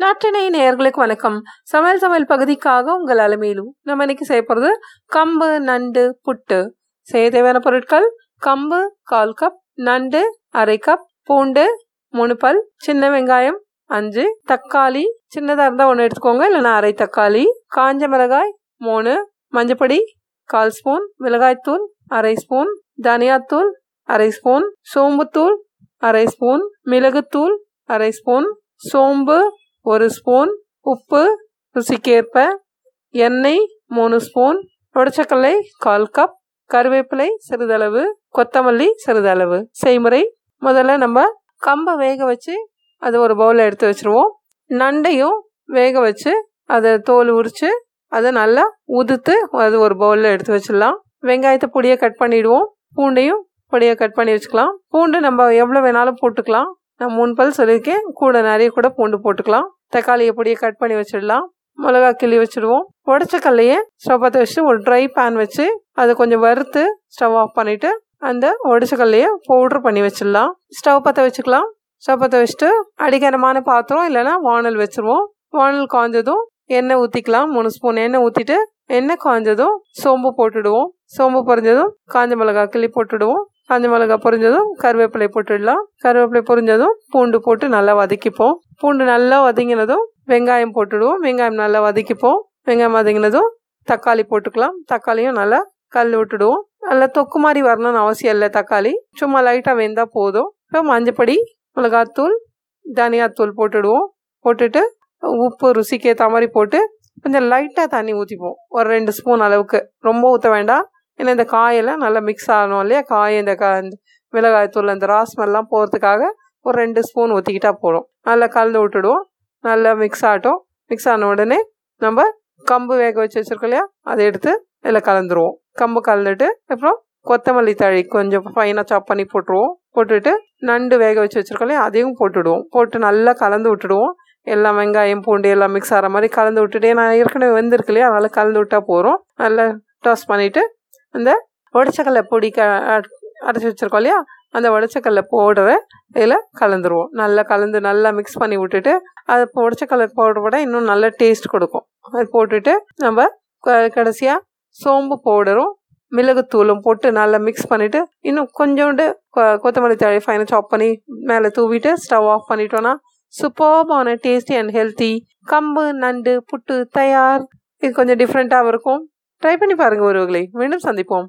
நாட்டினை நேயர்களுக்கு வணக்கம். சமையல் சமையல் பகுதிக்காக உங்கள் அலமையிலும் நம்ம இன்னைக்கு செய்ய போகிறது கம்பு நண்டு புட்டு. செய்ய தேவையான பொருட்கள் கம்பு கால் கப் நண்டு அரை கப் பூண்டு மூணு பல் சின்ன வெங்காயம் அஞ்சு தக்காளி. சின்னதாக இருந்தால் ஒன்று எடுத்துக்கோங்க இல்லைன்னா அரை தக்காளி காஞ்ச மிளகாய் மூணு மஞ்சப்பொடி கால் ஸ்பூன் மிளகாய்த்தூள் அரை ஸ்பூன் தனியாத்தூள் அரை ஸ்பூன் சோம்புத்தூள் அரை ஸ்பூன் மிளகுத்தூள் அரை ஸ்பூன் சோம்பு ஒரு ஸ்பூன் உப்பு ருசிக்கேற்ப எண்ணெய் மூணு ஸ்பூன் உடச்சக்கல்லை கால் கப் கருவேப்பிலை சிறிதளவு கொத்தமல்லி சிறிதளவு. செய்முறை முதல்ல நம்ம கம்பை வேக வச்சு அதை ஒரு பவுலில் எடுத்து வச்சுருவோம். நண்டையும் வேக வச்சு அதை தோல் உரித்து அதை நல்லா உதுத்து அது ஒரு பவுலில் எடுத்து வச்சிடலாம். வெங்காயத்தை பொடியை கட் பண்ணிவிடுவோம் பூண்டையும் பொடியை கட் பண்ணி வச்சுக்கலாம். பூண்டு நம்ம எவ்வளோ வேணாலும் போட்டுக்கலாம். நான் மூணு பல் சொல்லியிருக்கேன். கூட நிறைய கூட பூண்டு போட்டுக்கலாம். தக்காளியை பொடியை கட் பண்ணி வச்சிடலாம். மிளகா கிள்ளி வச்சுடுவோம். உடச்ச கல்லையே ஸ்டவ் பற்ற வச்சு ஒரு ட்ரை பேன் வச்சு அதை கொஞ்சம் வறுத்து ஸ்டவ் ஆஃப் பண்ணிவிட்டு அந்த உடச்ச கல்லையை பவுட்ரு பண்ணி வச்சிடலாம். ஸ்டவ் பற்ற வச்சுக்கலாம். ஸ்டவ் பற்ற வச்சுட்டு அடிக்கனமான பாத்திரம் இல்லைன்னா வானல் வச்சுருவோம். வானல் காய்ஞ்சதும் எண்ணெய் ஊற்றிக்கலாம் மூணு ஸ்பூன் எண்ணெய் ஊற்றிட்டு எண்ணெய் காய்ஞ்சதும் சோம்பு போட்டுடுவோம். சோம்பு பொறிஞ்சதும் காஞ்ச மிளகா கிள்ளி போட்டுடுவோம். காஞ்ச மிளகா பொரிஞ்சதும் கருவேப்பிலை போட்டுடலாம். கருவேப்பிலை பொரிஞ்சதும் பூண்டு போட்டு நல்லா வதக்கிப்போம். பூண்டு நல்லா வதங்கினதும் வெங்காயம் போட்டுடுவோம். வெங்காயம் நல்லா வதக்கிப்போம். வெங்காயம் வதங்கினதும் தக்காளி போட்டுக்கலாம். தக்காளியும் நல்லா கல் விட்டுடுவோம். நல்லா தொக்கு மாதிரி வரணும்னு அவசியம் இல்லை தக்காளி. சும்மா லைட்டாக வெந்தால் போதும். இப்போ மஞ்சப்பொடி மிளகாத்தூள் தனியாத்தூள் போட்டுடுவோம். போட்டுட்டு உப்பு ருசிக்கு ஏற்ற மாதிரி போட்டு கொஞ்சம் லைட்டாக தண்ணி ஊற்றிப்போம் ஒரு ரெண்டு ஸ்பூன் அளவுக்கு. ரொம்ப ஊற்ற வேண்டாம். ஏன்னா இந்த காயெல்லாம் நல்லா மிக்ஸ் ஆகணும் இல்லையா? காய் இந்த கா மிளகாய்த்தூள் அந்த ராஸ்மெல்லாம் போகிறதுக்காக ஒரு ரெண்டு ஸ்பூன் ஊற்றிக்கிட்டா போதும். நல்லா கலந்து விட்டுடுவோம். நல்லா மிக்ஸ் ஆகட்டும். மிக்ஸ் ஆன உடனே நம்ம கம்பு வேக வச்சு வச்சுருக்கோம் இல்லையா? அதை எடுத்து இதில் கலந்துருவோம். கம்பு கலந்துட்டு அப்புறம் கொத்தமல்லி தழி கொஞ்சம் ஃபைனாக சாப் பண்ணி போட்டுருவோம். போட்டுட்டு நண்டு வேக வச்சு வச்சுருக்கோம் இல்லையா? அதையும் போட்டுடுவோம். போட்டு நல்லா கலந்து விட்டுடுவோம். எல்லாம் வெங்காயம் பூண்டு எல்லாம் மிக்ஸ் ஆகிற மாதிரி கலந்து விட்டுட்டு நான் ஏற்கனவே வெந்திருக்கு இல்லையா? அதனால் கலந்து விட்டால் போகிறோம் நல்லா டாஸ் பண்ணிவிட்டு அந்த உடச்சக்கல்ல பொடி க அரைச்சி வச்சுருக்கோம் இல்லையா? அந்த உடச்சக்கல்ல பவுடரை இதில் கலந்துருவோம். நல்லா கலந்து நல்லா மிக்ஸ் பண்ணி விட்டுட்டு அது உடச்சக்கல்ல பவுடர் விட இன்னும் நல்ல டேஸ்ட் கொடுக்கும். அது போட்டுட்டு நம்ம கடைசியாக சோம்பு பவுடரும் மிளகுத்தூளும் போட்டு நல்லா மிக்ஸ் பண்ணிவிட்டு இன்னும் கொஞ்சோண்டு கொத்தமல்லி தழை ஃபைனாக சாப் பண்ணி மேலே தூவிட்டு ஸ்டவ் ஆஃப் பண்ணிட்டோன்னா சூப்பர்பான டேஸ்டி அண்ட் ஹெல்த்தி கம்பு நண்டு புட்டு தயார். இது கொஞ்சம் டிஃப்ரெண்ட்டாகவும் இருக்கும். ட்ரை பண்ணி பாருங்கள் ஒருவர்களை மீண்டும் சந்திப்போம்.